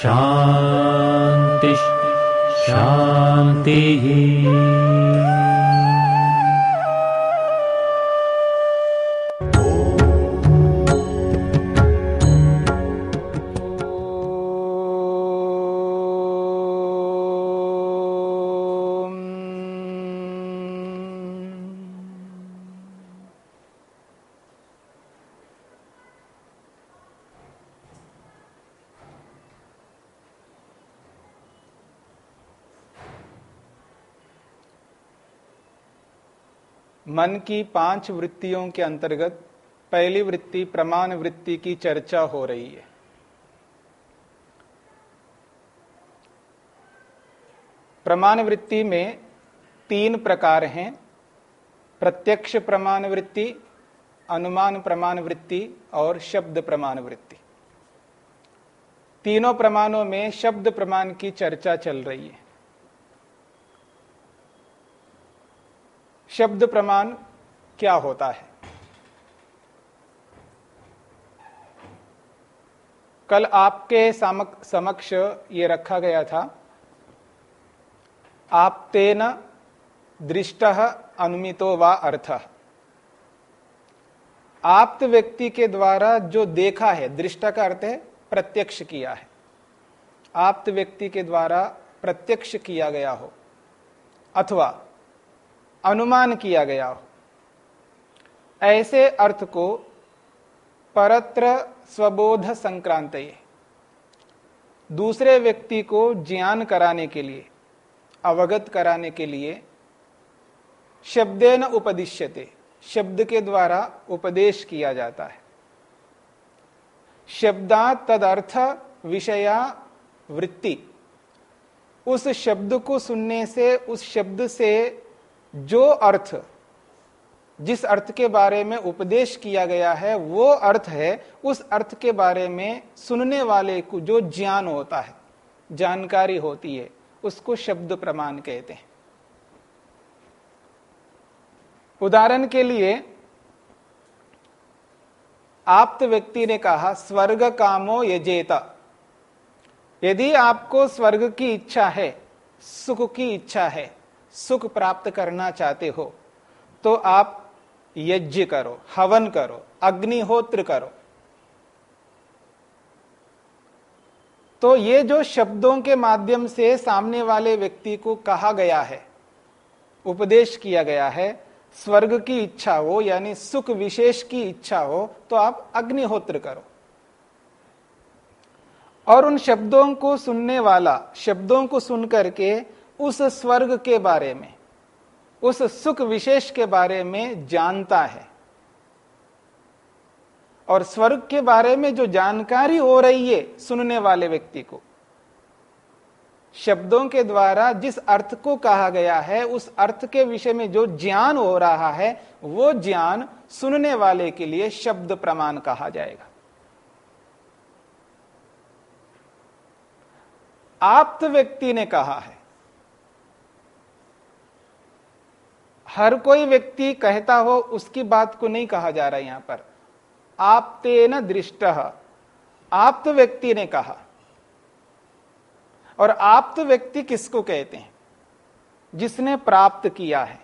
शान्तिः शान्तिः मन की पाँच वृत्तियों के अंतर्गत पहली वृत्ति प्रमाण वृत्ति की चर्चा हो रही है। प्रमाण वृत्ति में तीन प्रकार हैं। प्रत्यक्ष प्रमाण वृत्ति, अनुमान प्रमाण वृत्ति और शब्द प्रमाण वृत्ति। तीनों प्रमाणों में शब्द प्रमाण की चर्चा चल रही है। शब्द प्रमाण क्या होता है? कल आपके समक्ष ये रखा गया था। आप तेन दृष्ट अनुमितो व अर्थ। आप्त व्यक्ति के द्वारा जो देखा है, दृष्ट का अर्थ है प्रत्यक्ष किया है। आप्त व्यक्ति के द्वारा प्रत्यक्ष किया गया हो, अथवा अनुमान किया गया हो। ऐसे अर्थ को परत्र स्वबोध संक्रांत दूसरे व्यक्ति को ज्ञान कराने के लिए, अवगत कराने के लिए शब्देन उपदिश्यते, शब्द के द्वारा उपदेश किया जाता है। शब्दा तदर्थ विषया वृत्ति। उस शब्द को सुनने से, उस शब्द से जो अर्थ, जिस अर्थ के बारे में उपदेश किया गया है, वो अर्थ है, उस अर्थ के बारे में सुनने वाले को जो ज्ञान होता है, जानकारी होती है, उसको शब्द प्रमाण कहते हैं। उदाहरण के लिए, आप्त व्यक्ति ने कहा, स्वर्ग कामो यजेता। यदि आपको स्वर्ग की इच्छा है, सुख की इच्छा है सुख प्राप्त करना चाहते हो तो आप यज्ञ करो, हवन करो, अग्निहोत्र करो। तो ये जो शब्दों के माध्यम से सामने वाले व्यक्ति को कहा गया है, उपदेश किया गया है, स्वर्ग की इच्छा हो, यानी सुख विशेष की इच्छा हो तो आप अग्निहोत्र करो। और उन शब्दों को सुनने वाला, शब्दों को सुनकर के उस स्वर्ग के बारे में, उस सुख विशेष के बारे में जानता है। और स्वर्ग के बारे में जो जानकारी हो रही है सुनने वाले व्यक्ति को, शब्दों के द्वारा जिस अर्थ को कहा गया है, उस अर्थ के विषय में जो ज्ञान हो रहा है, वो ज्ञान सुनने वाले के लिए शब्द प्रमाण कहा जाएगा। आप्त व्यक्ति ने कहा है हर कोई व्यक्ति कहता हो, उसकी बात को नहीं कहा जा रहा यहाँ पर। आप्तेन दृष्ट। आप्त व्यक्ति ने कहा। और आप्त व्यक्ति किसको कहते हैं? जिसने प्राप्त किया है।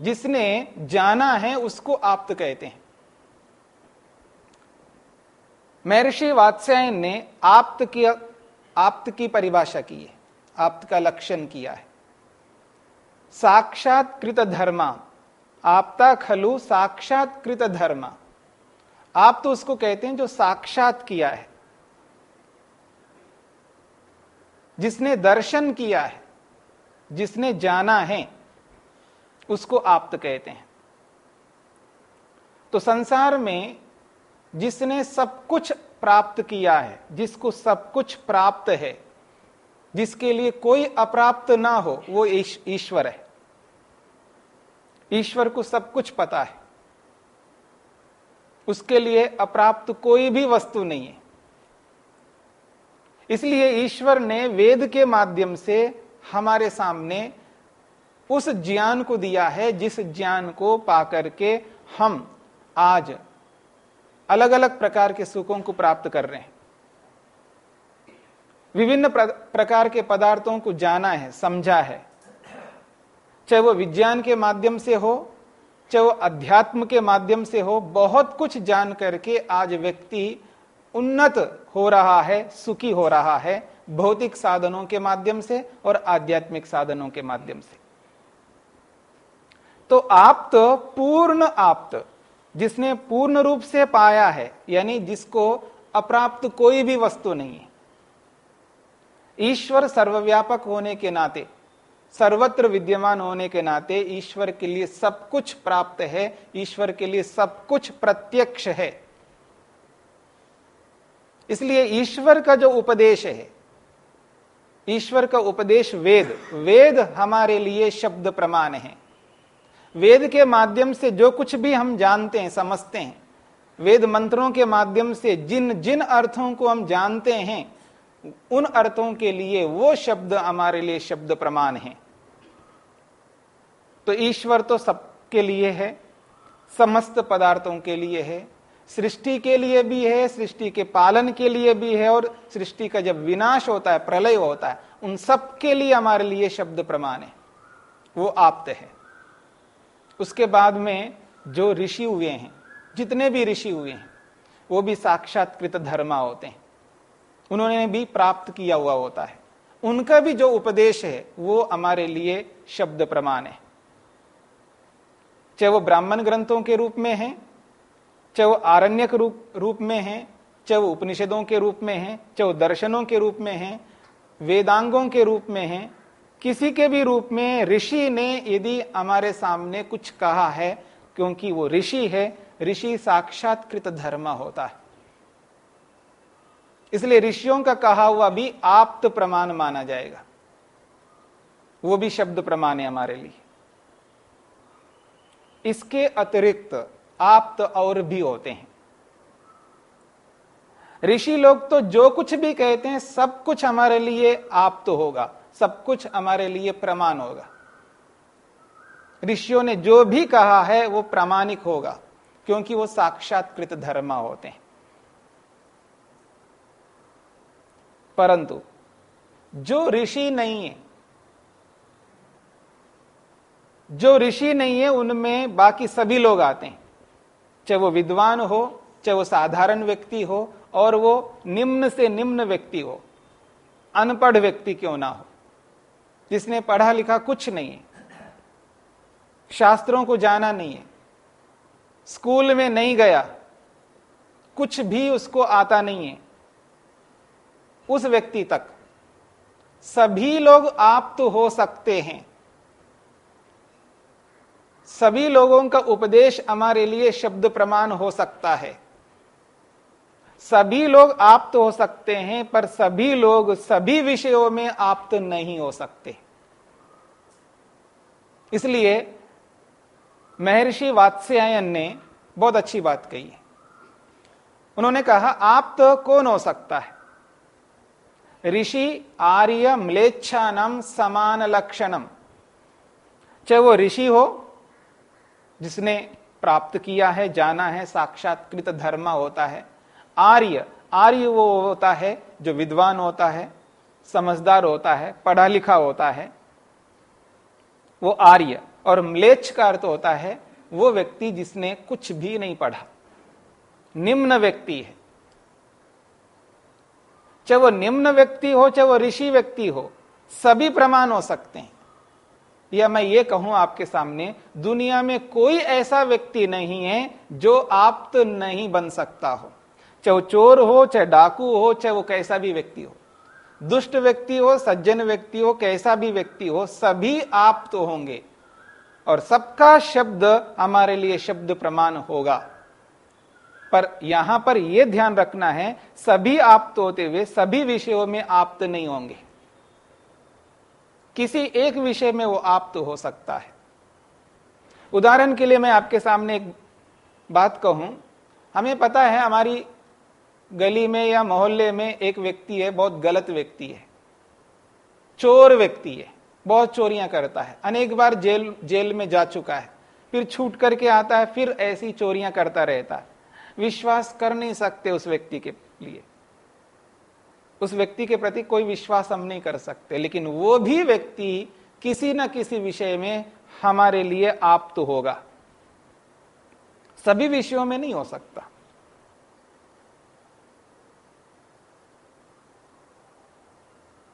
जिसने जाना है, उसको आप्त कहते हैं। महर्षि वात्स्यायन ने आप्त की आप्त की परिभाषा की है। आप्त का लक्षण किया है। साक्षात्कृत धर्मा आपता खलु साक्षात्कृत धर्म आप तो उसको कहते हैं जो साक्षात किया है। जिसने दर्शन किया है, जिसने जाना है, उसको आप्त कहते हैं। तो संसार में जिसने सब कुछ प्राप्त किया है, जिसको सब कुछ प्राप्त है जिसके लिए कोई अप्राप्त ना हो, वो ईश्वर है। ईश्वर को सब कुछ पता है। उसके लिए अप्राप्त कोई भी वस्तु नहीं है। इसलिए ईश्वर ने वेद के माध्यम से हमारे सामने उस ज्ञान को दिया है, जिस ज्ञान को पाकर के हम आज अलग अलग प्रकार के सुखों को प्राप्त कर रहे हैं। विभिन्न प्रकार के पदार्थों को जाना है, समझा है। चाहे वो विज्ञान के माध्यम से हो, चाहे वो अध्यात्म के माध्यम से हो, बहुत कुछ जान करके आज व्यक्ति उन्नत हो रहा है, सुखी हो रहा है, भौतिक साधनों के माध्यम से और आध्यात्मिक साधनों के माध्यम से। तो आप्त, पूर्ण आप्त, जिसने पूर्ण रूप से पाया है, यानी जिसको अप्राप्त कोई भी वस्तु नहीं है। ईश्वर सर्वव्यापक होने के नाते, सर्वत्र विद्यमान होने के नाते ईश्वर के लिए सब कुछ प्राप्त है, ईश्वर के लिए सब कुछ प्रत्यक्ष है। इसलिए ईश्वर का जो उपदेश है, ईश्वर का उपदेश वेद वेद हमारे लिए शब्द प्रमाण है। वेद के माध्यम से जो कुछ भी हम जानते हैं, समझते हैं, वेद मंत्रों के माध्यम से जिन जिन अर्थों को हम जानते हैं उन अर्थों के लिए वो शब्द हमारे लिए शब्द प्रमाण है। तो ईश्वर तो सबके लिए है, समस्त पदार्थों के लिए है, सृष्टि के लिए भी है, सृष्टि के पालन के लिए भी है और सृष्टि का जब विनाश होता है, प्रलय होता है, उन सब के लिए हमारे लिए शब्द प्रमाण है। वो आप्त है। उसके बाद में जो ऋषि हुए हैं, जितने भी ऋषि हुए हैं, वो भी साक्षात्कृत धर्मा होते हैं। उन्होंने भी प्राप्त किया हुआ होता है। उनका भी जो उपदेश है, वो हमारे लिए शब्द प्रमाण है। चाहे वो ब्राह्मण ग्रंथों के रूप में है, चाहे वो आरण्यक रूप रूप में है, चाहे वो उपनिषदों के रूप में है, चाहे वो दर्शनों के रूप में है, वेदांगों के रूप में है, किसी के भी रूप में ऋषि ने यदि हमारे सामने कुछ कहा है, क्योंकि वो ऋषि है, ऋषि साक्षात्कृत धर्म होता है। इसलिए ऋषियों का कहा हुआ भी आप्त प्रमाण माना जाएगा। वो भी शब्द प्रमाण है हमारे लिए। इसके अतिरिक्त आप्त और भी होते हैं। ऋषि लोग तो जो कुछ भी कहते हैं, सब कुछ हमारे लिए आप्त होगा, सब कुछ हमारे लिए प्रमाण होगा। ऋषियों ने जो भी कहा है, वो प्रामाणिक होगा, क्योंकि वो साक्षात्कृत धर्मा होते हैं। परंतु, जो ऋषि नहीं है, जो ऋषि नहीं है, उनमें बाकी सभी लोग आते हैं। चाहे वो विद्वान हो, चाहे वो साधारण व्यक्ति हो, और वो निम्न से निम्न व्यक्ति हो, अनपढ़ व्यक्ति क्यों ना हो? जिसने पढ़ा लिखा कुछ नहीं है, शास्त्रों को जाना नहीं है, स्कूल में नहीं गया, कुछ भी उसको आता नहीं है उस व्यक्ति तक। सभी लोग आप तो हो सकते हैं। सभी लोगों का उपदेश हमारे लिए शब्द प्रमाण हो सकता है। सभी लोग आप तो हो सकते हैं, पर सभी लोग सभी विषयों में आप तो नहीं हो सकते। इसलिए महर्षि वात्स्यायन ने बहुत अच्छी बात कही उन्होंने कहा आप तो कौन हो सकता है? ऋषि आर्य म्लेच्छानम समान लक्षणम चाहे वो ऋषि हो, जिसने प्राप्त किया है, जाना है, साक्षात्कृत धर्म होता है, आर्य आर्य वो होता है जो विद्वान होता है, समझदार होता है पढ़ा लिखा होता है, वो आर्य। और म्लेच्छ का अर्थ होता है, वो व्यक्ति जिसने कुछ भी नहीं पढ़ा। निम्न व्यक्ति है। चाहे वो निम्न व्यक्ति हो, चाहे वो ऋषि व्यक्ति हो, सभी प्रमाण हो सकते हैं। या मैं ये कहूँ आपके सामने, दुनिया में कोई ऐसा व्यक्ति नहीं है जो आप तो नहीं बन सकता हो। चाहे वो चोर हो, चाहे डाकू हो, चाहे वो कैसा भी व्यक्ति हो। दुष्ट व्यक्ति हो, सज्जन व्यक्ति हो, कैसा भी व्यक्ति हो, सभी आप तो होंगे। और सबका शब्द हमारे लिए शब्द प्रमाण होगा। पर यहाँ पर यह ध्यान रखना है, सभी आप्त होते हुए, सभी विषयों में आप्त नहीं होंगे। किसी एक विषय में वो आप्त हो सकता है। उदाहरण के लिए मैं आपके सामने एक बात कहूँ। हमें पता है, हमारी गली में या मोहल्ले में एक व्यक्ति है, बहुत गलत व्यक्ति है। चोर व्यक्ति है, बहुत चोरियाँ करता है। अनेक बार जेल जेल में जा चुका है, फिर छूट करके आता है, फिर ऐसी चोरियाँ करता रहता है। विश्वास कर नहीं सकते उस व्यक्ति के लिए। उस व्यक्ति के प्रति कोई विश्वास हम नहीं कर सकते, लेकिन वो भी व्यक्ति किसी न किसी विषय में हमारे लिए आप तो होगा। सभी विषयों में नहीं हो सकता।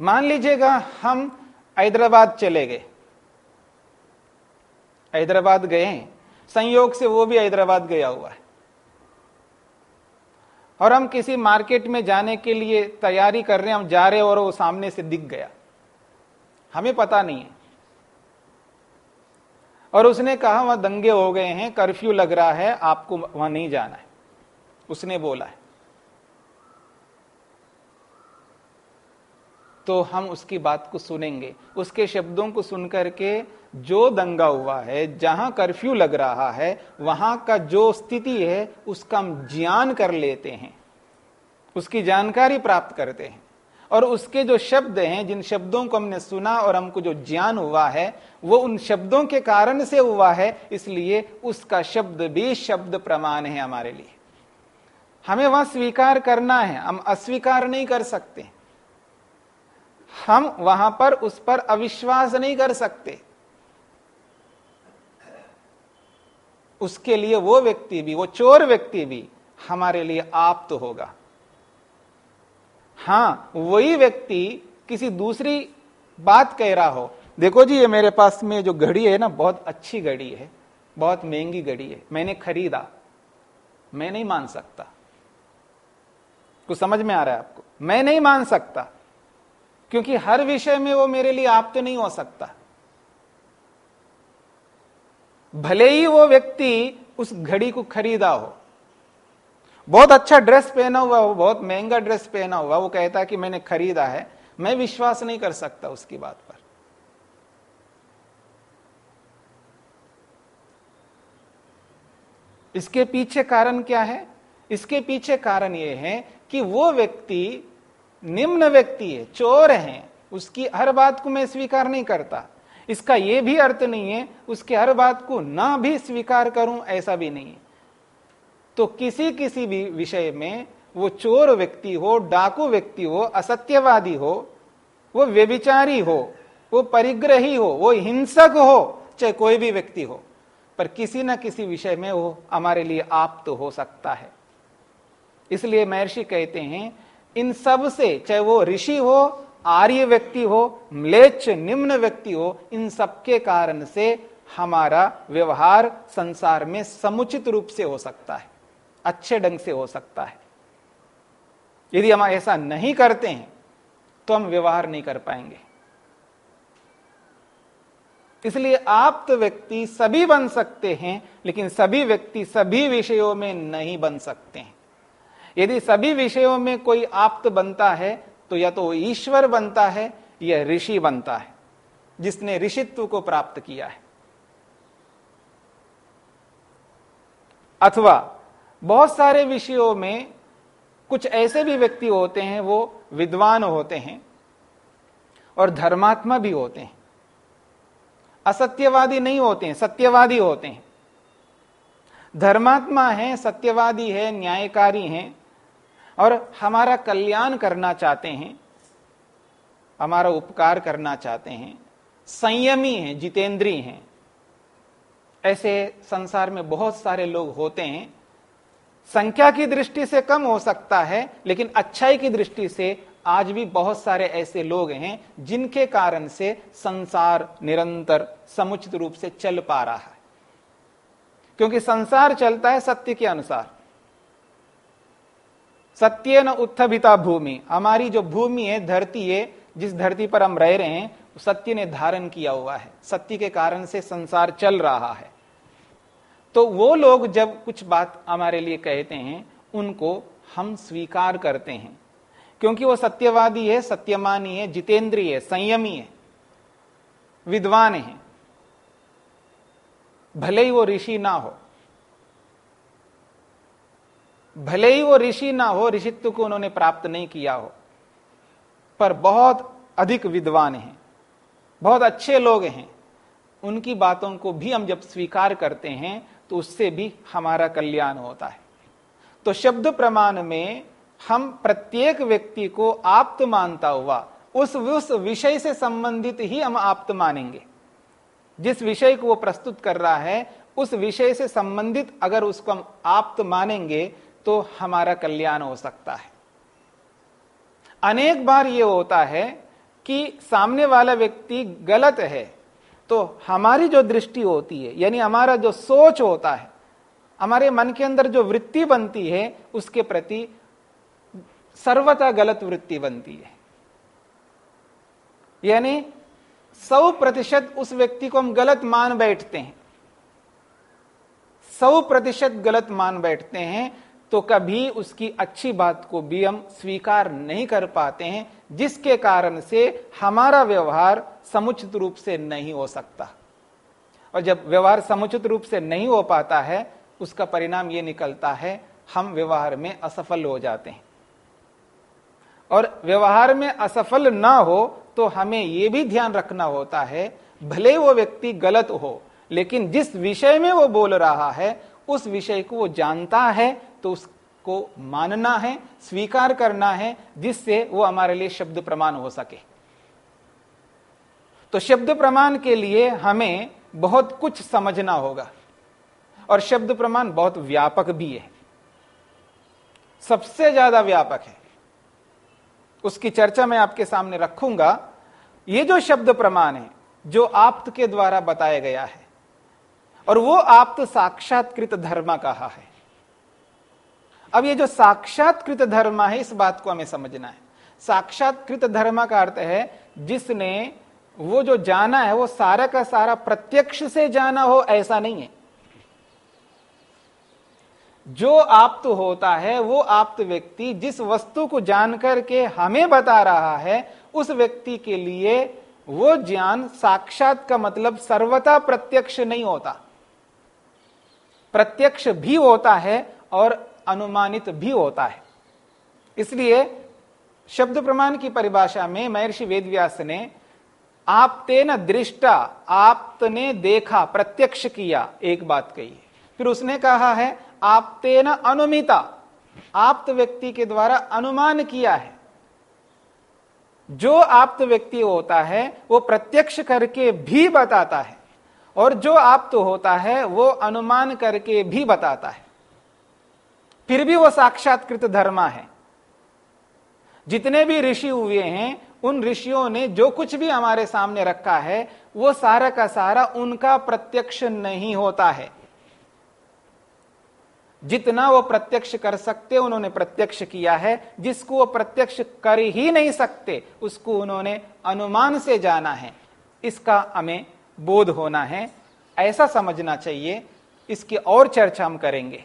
मान लीजिएगा हम हैदराबाद चले गए। हैदराबाद गए संयोग से वो भी हैदराबाद गया हुआ है। और हम किसी मार्केट में जाने के लिए तैयारी कर रहे हैं, हम जा रहे और वो सामने से दिख गया। हमें पता नहीं है। और उसने कहा, वहाँ दंगे हो गए हैं, कर्फ्यू लग रहा है, आपको वहाँ नहीं जाना है। उसने बोला है। तो हम उसकी बात को सुनेंगे। उसके शब्दों को सुनकर के जो दंगा हुआ है, जहाँ कर्फ्यू लग रहा है, वहाँ का जो स्थिति है, उसका हम ज्ञान कर लेते हैं। उसकी जानकारी प्राप्त करते हैं। और उसके जो शब्द हैं, जिन शब्दों को हमने सुना और हमको जो ज्ञान हुआ है, वो उन शब्दों के कारण से हुआ है, इसलिए उसका शब्द भी शब्द प्रमाण है हमारे लिए। हमें वहाँ स्वीकार करना है। हम अस्वीकार नहीं कर सकते। हम वहाँ पर उस पर अविश्वास नहीं कर सकते। उसके लिए वो व्यक्ति भी, वो चोर व्यक्ति भी हमारे लिए आप तो होगा। हाँ, वही व्यक्ति किसी दूसरी बात कह रहा हो। देखो जी, ये मेरे पास में जो घड़ी है ना, बहुत अच्छी घड़ी है, बहुत महँगी घड़ी है। मैंने खरीदा, मैं नहीं मान सकता। कुछ समझ में आ रहा है आपको? मैं नहीं मान सकता। क्योंकि हर विषय में वो मेरे लिए आप तो नहीं हो सकता। भले ही वो व्यक्ति उस घड़ी को खरीदा हो। बहुत अच्छा ड्रेस पहना हुआ हो बहुत महँगा ड्रेस पहना हुआ, वो कहता है कि मैंने खरीदा है, मैं विश्वास नहीं कर सकता उसकी बात पर। इसके पीछे कारण क्या है? इसके पीछे कारण यह है कि वो व्यक्ति निम्न व्यक्ति है, चोर है, उसकी हर बात को मैं स्वीकार नहीं करता। इसका यह भी अर्थ नहीं है, उसके हर बात को ना भी स्वीकार करूँ, ऐसा भी नहीं है। तो किसी किसी भी विषय में वो चोर व्यक्ति हो, डाकू व्यक्ति हो, असत्यवादी हो, वो व्यभिचारी हो, वो परिग्रही हो, वो हिंसक हो, चाहे कोई भी व्यक्ति हो, पर किसी ना किसी विषय में वो हमारे लिए आप तो हो सकता है। इसलिए महर्षि कहते हैं इन सबसे, चाहे वो ऋषि हो, आर्य व्यक्ति हो, म्लेच्छ निम्न व्यक्ति हो, इन सबके कारण से हमारा व्यवहार संसार में समुचित रूप से हो सकता है, अच्छे ढंग से हो सकता है। यदि हम ऐसा नहीं करते हैं तो हम व्यवहार नहीं कर पाएँगे। इसलिए आप तो व्यक्ति सभी बन सकते हैं, लेकिन सभी व्यक्ति सभी विषयों में नहीं बन सकते हैं। यदि सभी विषयों में कोई आप्त बनता है तो या तो ईश्वर बनता है, या ऋषि बनता है, जिसने ऋषित्व को प्राप्त किया है। अथवा बहुत सारे विषयों में कुछ ऐसे भी व्यक्ति होते हैं, वो विद्वान होते हैं और धर्मात्मा भी होते हैं। असत्यवादी नहीं होते हैं, सत्यवादी होते हैं। धर्मात्मा है, सत्यवादी है, न्यायकारी हैं और हमारा कल्याण करना चाहते हैं, हमारा उपकार करना चाहते हैं, संयमी हैं, जितेंद्री हैं। ऐसे संसार में बहुत सारे लोग होते हैं, संख्या की दृष्टि से कम हो सकता है, लेकिन अच्छाई की दृष्टि से आज भी बहुत सारे ऐसे लोग हैं, जिनके कारण से संसार निरंतर समुचित रूप से चल पा रहा है। क्योंकि संसार चलता है सत्य के अनुसार। सत्य न उत्थभिता भूमि। हमारी जो भूमि है, धरती है, जिस धरती पर हम रह रहे हैं सत्य ने धारण किया हुआ है। सत्य के कारण से संसार चल रहा है। तो वो लोग जब कुछ बात हमारे लिए कहते हैं, उनको हम स्वीकार करते हैं। क्योंकि वो सत्यवादी है, सत्यमानी है, जितेंद्रीय है, संयमी है, विद्वान है। भले ही वो ऋषि ना हो। भले ही वो ऋषि ना हो, ऋषित्व को उन्होंने प्राप्त नहीं किया हो, पर बहुत अधिक विद्वान हैं, बहुत अच्छे लोग हैं। उनकी बातों को भी हम जब स्वीकार करते हैं तो उससे भी हमारा कल्याण होता है। तो शब्द प्रमाण में हम प्रत्येक व्यक्ति को आप्त मानता हुआ, उस उस विषय से संबंधित ही हम आप्त मानेंगे। जिस विषय को वो प्रस्तुत कर रहा है, उस विषय से संबंधित अगर उसको हम आप्त मानेंगे तो हमारा कल्याण हो सकता है। अनेक बार ये होता है कि सामने वाला व्यक्ति गलत है तो हमारी जो दृष्टि होती है, यानी हमारा जो सोच होता है, हमारे मन के अंदर जो वृत्ति बनती है, उसके प्रति सर्वथा गलत वृत्ति बनती है। यानी सौ प्रतिशत उस व्यक्ति को हम गलत मान बैठते हैं। सौ प्रतिशत गलत मान बैठते हैं तो कभी उसकी अच्छी बात को भी हम स्वीकार नहीं कर पाते हैं, जिसके कारण से हमारा व्यवहार समुचित रूप से नहीं हो सकता। और जब व्यवहार समुचित रूप से नहीं हो पाता है, उसका परिणाम ये निकलता है, हम व्यवहार में असफल हो जाते हैं। और व्यवहार में असफल ना हो तो हमें यह भी ध्यान रखना होता है, भले वो व्यक्ति गलत हो, लेकिन जिस विषय में वो बोल रहा है, उस विषय को वो जानता है तो उसको मानना है, स्वीकार करना है, जिससे वो हमारे लिए शब्द प्रमाण हो सके। तो शब्द प्रमाण के लिए हमें बहुत कुछ समझना होगा। और शब्द प्रमाण बहुत व्यापक भी है। सबसे ज़्यादा व्यापक है। उसकी चर्चा मैं आपके सामने रखूँगा। ये जो शब्द प्रमाण है, जो आप्त के द्वारा बताया गया है, और वो आप्त साक्षात्कृत धर्म कहा है। अब ये जो साक्षात्कृत धर्म है, इस बात को हमें समझना है। साक्षात्कृत धर्म का अर्थ है, जिसने वो जो जाना है, वो सारा का सारा प्रत्यक्ष से जाना हो, ऐसा नहीं है। जो आप्त होता है, वो आप्त व्यक्ति जिस वस्तु को जानकर के हमें बता रहा है, उस व्यक्ति के लिए वो ज्ञान साक्षात का मतलब सर्वता प्रत्यक्ष नहीं होता। प्रत्यक्ष भी होता है और अनुमानित भी होता है। इसलिए शब्द प्रमाण की परिभाषा में महर्षि वेदव्यास ने आपते न दृष्टा आपने देखा, प्रत्यक्ष किया, एक बात कही फिर उसने कहा है आपते न अनुमिता, आप्त व्यक्ति के द्वारा अनुमान किया है। जो आप्त व्यक्ति होता है, वो प्रत्यक्ष करके भी बताता है, और जो आप्त होता है, वो अनुमान करके भी बताता है। फिर भी वो साक्षात्कृत धर्मा है। जितने भी ऋषि हुए हैं, उन ऋषियों ने जो कुछ भी हमारे सामने रखा है, वो सारा का सारा उनका प्रत्यक्ष नहीं होता है। जितना वो प्रत्यक्ष कर सकते, उन्होंने प्रत्यक्ष किया है। जिसको वो प्रत्यक्ष कर ही नहीं सकते, उसको उन्होंने अनुमान से जाना है। इसका हमें बोध होना है। ऐसा समझना चाहिए। इसकी और चर्चा हम करेंगे।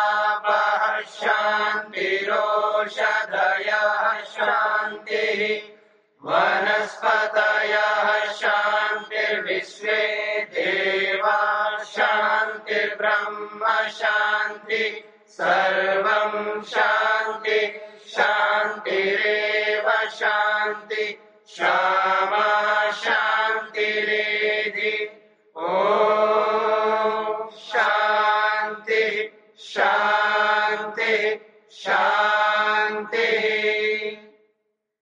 विश्वे देवा शांति शान्तिर्ब्रह्म शांति सर्वं शान्ति, शान्तिरेव शान्ति, क्षमा शान्तिरेधि। ॐ शांति शांति शान्ति।